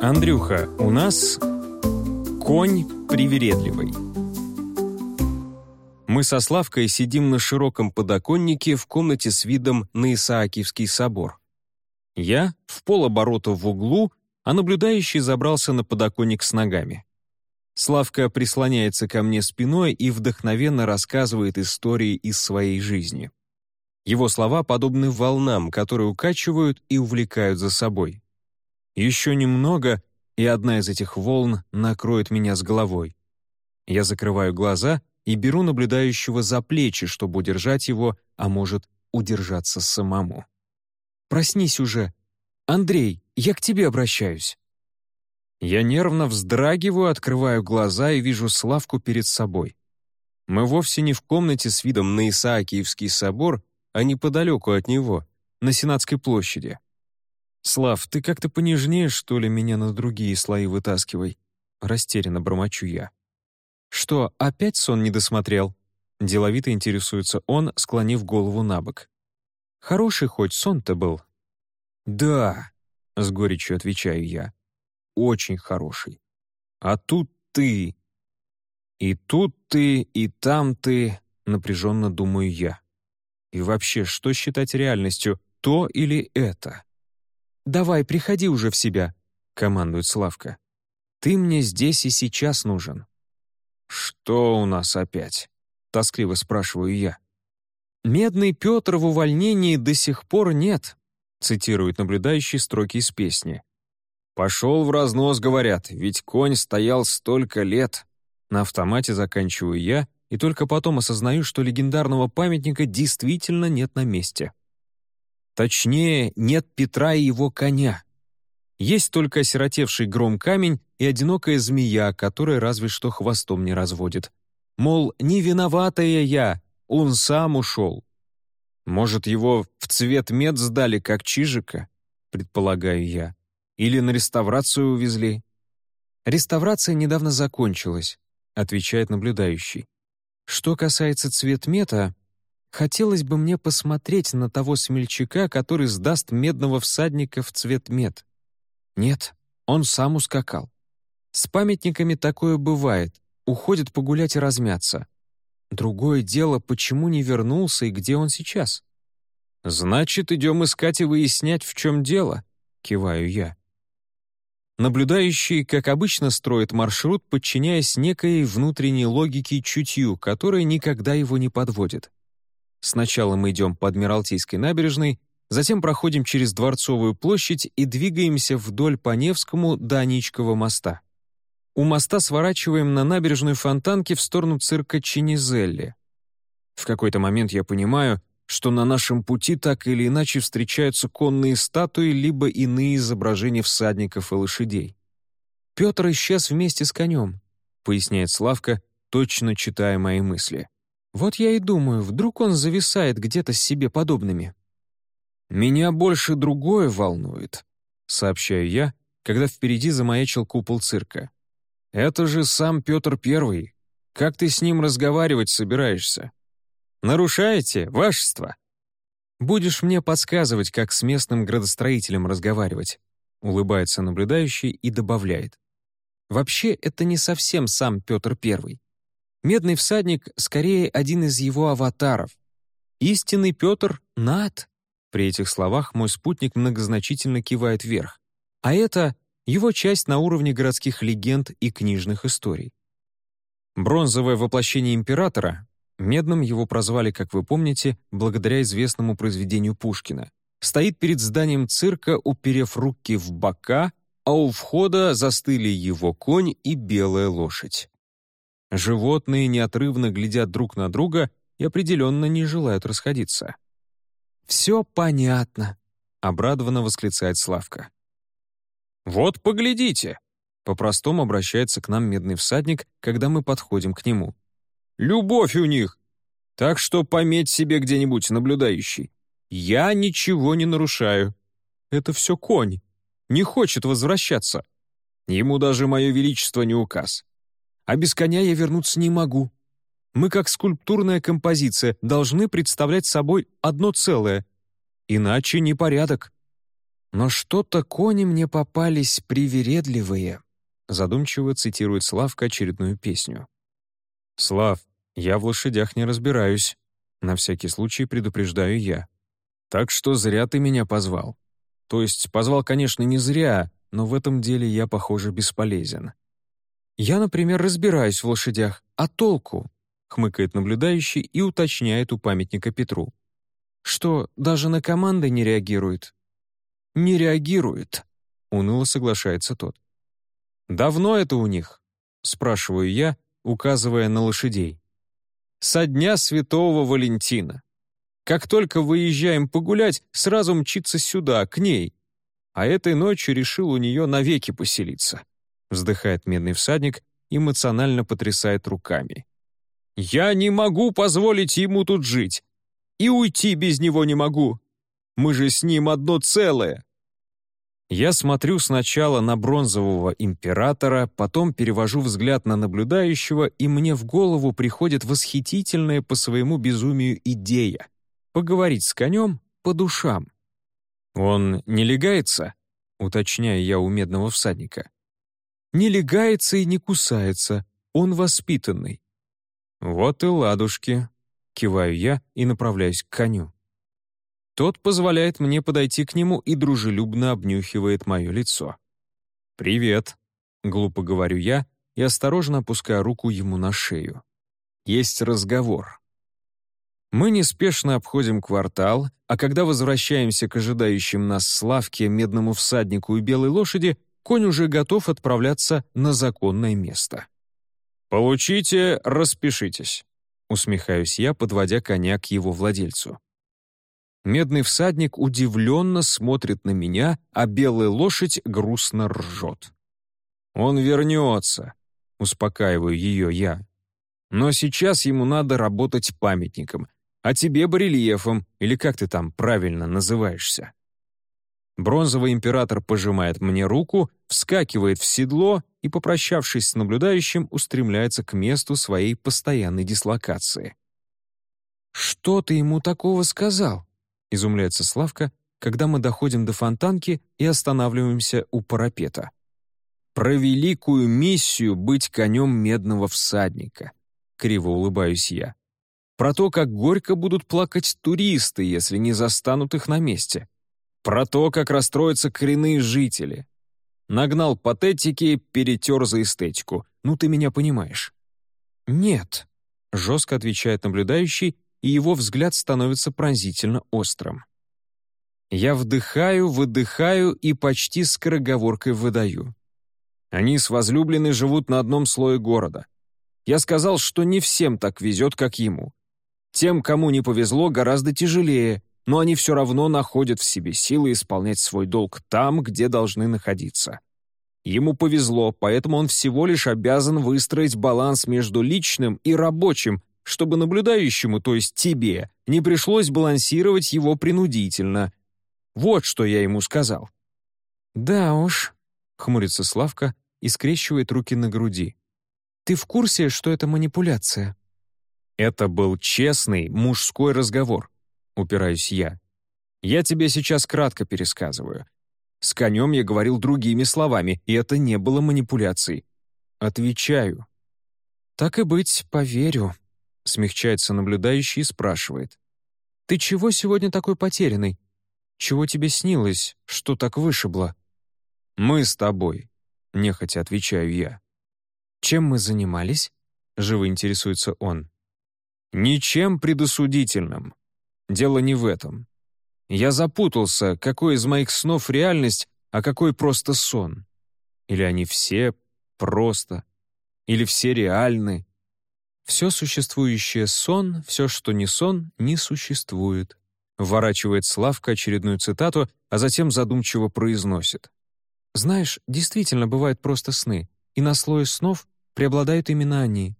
Андрюха, у нас конь привередливый. Мы со Славкой сидим на широком подоконнике в комнате с видом на Исаакиевский собор. Я в полоборота в углу, а наблюдающий забрался на подоконник с ногами. Славка прислоняется ко мне спиной и вдохновенно рассказывает истории из своей жизни. Его слова подобны волнам, которые укачивают и увлекают за собой. Еще немного, и одна из этих волн накроет меня с головой. Я закрываю глаза и беру наблюдающего за плечи, чтобы удержать его, а может, удержаться самому. «Проснись уже! Андрей, я к тебе обращаюсь!» Я нервно вздрагиваю, открываю глаза и вижу Славку перед собой. Мы вовсе не в комнате с видом на Исаакиевский собор, а неподалеку от него, на Сенатской площади. «Слав, ты как-то понежнее, что ли, меня на другие слои вытаскивай?» Растерянно бормочу я. «Что, опять сон не досмотрел?» Деловито интересуется он, склонив голову на бок. «Хороший хоть сон-то был?» «Да», — с горечью отвечаю я. «Очень хороший. А тут ты...» «И тут ты, и там ты...» — напряженно думаю я. «И вообще, что считать реальностью, то или это?» «Давай, приходи уже в себя», — командует Славка. «Ты мне здесь и сейчас нужен». «Что у нас опять?» — тоскливо спрашиваю я. «Медный Петр в увольнении до сих пор нет», — цитирует наблюдающий строки из песни. «Пошел в разнос, говорят, ведь конь стоял столько лет». На автомате заканчиваю я и только потом осознаю, что легендарного памятника действительно нет на месте. Точнее, нет Петра и его коня. Есть только осиротевший гром камень и одинокая змея, которая разве что хвостом не разводит. Мол, не виноватая я, он сам ушел. Может, его в цвет мед сдали, как чижика, предполагаю я. Или на реставрацию увезли. Реставрация недавно закончилась, отвечает наблюдающий. Что касается цветмета, Хотелось бы мне посмотреть на того смельчака, который сдаст медного всадника в цвет мед. Нет, он сам ускакал. С памятниками такое бывает, уходит погулять и размяться. Другое дело, почему не вернулся и где он сейчас? «Значит, идем искать и выяснять, в чем дело», — киваю я. Наблюдающий, как обычно, строит маршрут, подчиняясь некой внутренней логике и чутью, которая никогда его не подводит. Сначала мы идем по Адмиралтейской набережной, затем проходим через Дворцовую площадь и двигаемся вдоль по Невскому до Аничкова моста. У моста сворачиваем на набережную Фонтанки в сторону цирка Чинизелли. В какой-то момент я понимаю, что на нашем пути так или иначе встречаются конные статуи либо иные изображения всадников и лошадей. «Петр исчез вместе с конем», — поясняет Славка, точно читая мои мысли. Вот я и думаю, вдруг он зависает где-то с себе подобными. «Меня больше другое волнует», — сообщаю я, когда впереди замаячил купол цирка. «Это же сам Петр Первый. Как ты с ним разговаривать собираешься?» «Нарушаете, вашество?» «Будешь мне подсказывать, как с местным градостроителем разговаривать», — улыбается наблюдающий и добавляет. «Вообще, это не совсем сам Петр Первый. Медный всадник скорее один из его аватаров. Истинный Петр — Над. При этих словах мой спутник многозначительно кивает вверх. А это его часть на уровне городских легенд и книжных историй. Бронзовое воплощение императора, медным его прозвали, как вы помните, благодаря известному произведению Пушкина, стоит перед зданием цирка, уперев руки в бока, а у входа застыли его конь и белая лошадь. Животные неотрывно глядят друг на друга и определенно не желают расходиться. «Все понятно», — обрадованно восклицает Славка. «Вот поглядите!» — по-простому обращается к нам медный всадник, когда мы подходим к нему. «Любовь у них! Так что пометь себе где-нибудь, наблюдающий. Я ничего не нарушаю. Это все конь. Не хочет возвращаться. Ему даже мое величество не указ а без коня я вернуться не могу. Мы, как скульптурная композиция, должны представлять собой одно целое. Иначе непорядок. Но что-то кони мне попались привередливые, задумчиво цитирует Славка очередную песню. «Слав, я в лошадях не разбираюсь», — на всякий случай предупреждаю я. «Так что зря ты меня позвал. То есть позвал, конечно, не зря, но в этом деле я, похоже, бесполезен». «Я, например, разбираюсь в лошадях, а толку?» — хмыкает наблюдающий и уточняет у памятника Петру. «Что, даже на команды не реагирует?» «Не реагирует», — уныло соглашается тот. «Давно это у них?» — спрашиваю я, указывая на лошадей. «Со дня Святого Валентина. Как только выезжаем погулять, сразу мчится сюда, к ней. А этой ночью решил у нее навеки поселиться», — вздыхает медный всадник, эмоционально потрясает руками. «Я не могу позволить ему тут жить. И уйти без него не могу. Мы же с ним одно целое». Я смотрю сначала на бронзового императора, потом перевожу взгляд на наблюдающего, и мне в голову приходит восхитительная по своему безумию идея — поговорить с конем по душам. «Он не легается?» — уточняю я у медного всадника. «Не легается и не кусается, он воспитанный». «Вот и ладушки», — киваю я и направляюсь к коню. Тот позволяет мне подойти к нему и дружелюбно обнюхивает мое лицо. «Привет», — глупо говорю я и осторожно опускаю руку ему на шею. «Есть разговор». Мы неспешно обходим квартал, а когда возвращаемся к ожидающим нас Славке, Медному всаднику и Белой лошади, конь уже готов отправляться на законное место. «Получите, распишитесь», — усмехаюсь я, подводя коня к его владельцу. Медный всадник удивленно смотрит на меня, а белая лошадь грустно ржет. «Он вернется», — успокаиваю ее я. «Но сейчас ему надо работать памятником, а тебе барельефом, или как ты там правильно называешься». Бронзовый император пожимает мне руку, вскакивает в седло и, попрощавшись с наблюдающим, устремляется к месту своей постоянной дислокации. «Что ты ему такого сказал?» — изумляется Славка, когда мы доходим до фонтанки и останавливаемся у парапета. «Про великую миссию быть конем медного всадника», — криво улыбаюсь я. «Про то, как горько будут плакать туристы, если не застанут их на месте. Про то, как расстроятся коренные жители. Нагнал патетики, перетер за эстетику. Ну, ты меня понимаешь». «Нет», — жестко отвечает наблюдающий и его взгляд становится пронзительно острым. Я вдыхаю, выдыхаю и почти скороговоркой выдаю. Они с возлюбленной живут на одном слое города. Я сказал, что не всем так везет, как ему. Тем, кому не повезло, гораздо тяжелее, но они все равно находят в себе силы исполнять свой долг там, где должны находиться. Ему повезло, поэтому он всего лишь обязан выстроить баланс между личным и рабочим, чтобы наблюдающему, то есть тебе, не пришлось балансировать его принудительно. Вот что я ему сказал. «Да уж», — хмурится Славка и скрещивает руки на груди. «Ты в курсе, что это манипуляция?» «Это был честный мужской разговор», — упираюсь я. «Я тебе сейчас кратко пересказываю. С конем я говорил другими словами, и это не было манипуляцией. Отвечаю». «Так и быть, поверю», Смягчается наблюдающий и спрашивает. «Ты чего сегодня такой потерянный? Чего тебе снилось? Что так вышибло?» «Мы с тобой», — нехотя отвечаю я. «Чем мы занимались?» — живо интересуется он. «Ничем предосудительным. Дело не в этом. Я запутался, какой из моих снов реальность, а какой просто сон. Или они все просто, или все реальны. Все существующее сон, все, что не сон, не существует. Вворачивает Славка очередную цитату, а затем задумчиво произносит. Знаешь, действительно бывают просто сны, и на слое снов преобладают именно они.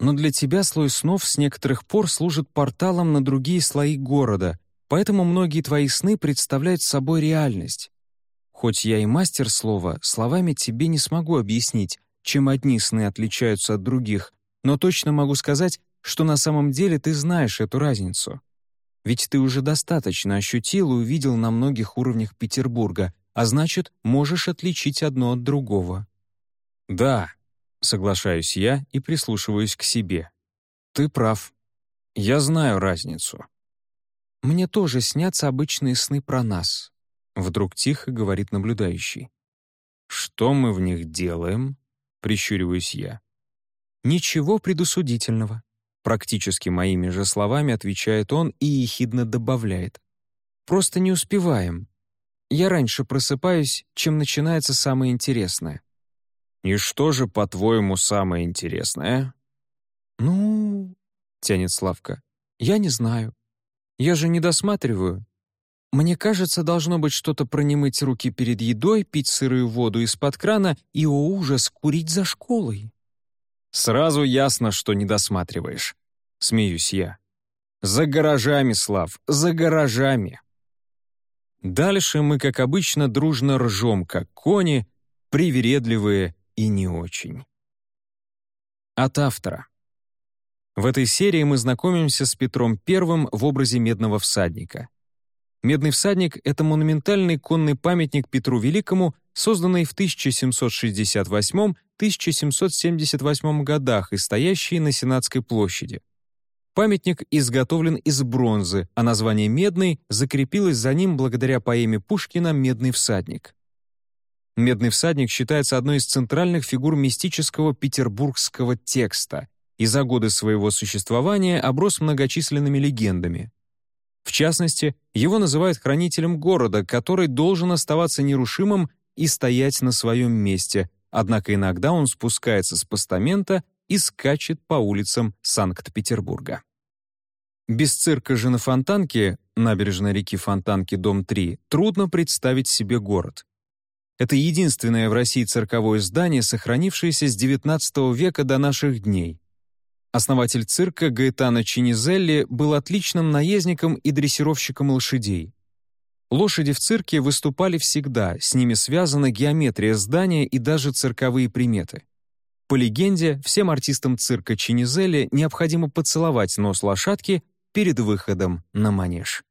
Но для тебя слой снов с некоторых пор служит порталом на другие слои города, поэтому многие твои сны представляют собой реальность. Хоть я и мастер слова, словами тебе не смогу объяснить, чем одни сны отличаются от других, но точно могу сказать, что на самом деле ты знаешь эту разницу. Ведь ты уже достаточно ощутил и увидел на многих уровнях Петербурга, а значит, можешь отличить одно от другого». «Да», — соглашаюсь я и прислушиваюсь к себе. «Ты прав. Я знаю разницу». «Мне тоже снятся обычные сны про нас», — вдруг тихо говорит наблюдающий. «Что мы в них делаем?» — прищуриваюсь я. «Ничего предусудительного», — практически моими же словами отвечает он и ехидно добавляет. «Просто не успеваем. Я раньше просыпаюсь, чем начинается самое интересное». «И что же, по-твоему, самое интересное?» «Ну...» — тянет Славка. «Я не знаю. Я же не досматриваю. Мне кажется, должно быть что-то про не руки перед едой, пить сырую воду из-под крана и, о ужас, курить за школой». «Сразу ясно, что не досматриваешь», — смеюсь я. «За гаражами, Слав, за гаражами». Дальше мы, как обычно, дружно ржем, как кони, привередливые и не очень. От автора. В этой серии мы знакомимся с Петром I в образе медного всадника. Медный всадник — это монументальный конный памятник Петру Великому, созданный в 1768-1778 годах и стоящий на Сенатской площади. Памятник изготовлен из бронзы, а название «Медный» закрепилось за ним благодаря поэме Пушкина «Медный всадник». «Медный всадник» считается одной из центральных фигур мистического петербургского текста и за годы своего существования оброс многочисленными легендами. В частности, его называют хранителем города, который должен оставаться нерушимым и стоять на своем месте, однако иногда он спускается с постамента и скачет по улицам Санкт-Петербурга. Без цирка же на Фонтанке, набережной реки Фонтанки, дом 3, трудно представить себе город. Это единственное в России цирковое здание, сохранившееся с XIX века до наших дней. Основатель цирка Гаэтано Чинизелли был отличным наездником и дрессировщиком лошадей. Лошади в цирке выступали всегда, с ними связана геометрия здания и даже цирковые приметы. По легенде, всем артистам цирка Чинизелли необходимо поцеловать нос лошадки перед выходом на манеж.